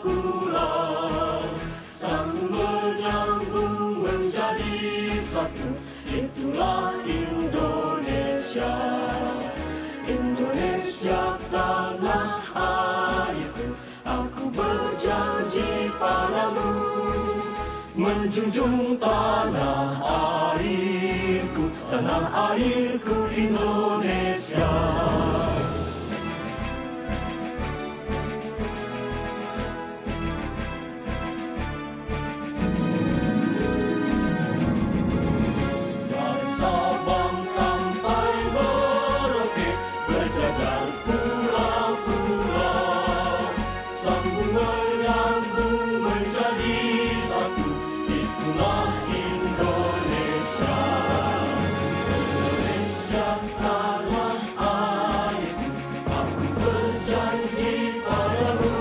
pulang. Sang menyambung menjadi satu. Itulah Indonesia. Indonesia tanah airku. Aku berjanji padamu. Menjunjung tanah airku. Tanah airku Indonesia. Langkung menjadi satu Indonesia Indonesia tanah Aku berjanji padamu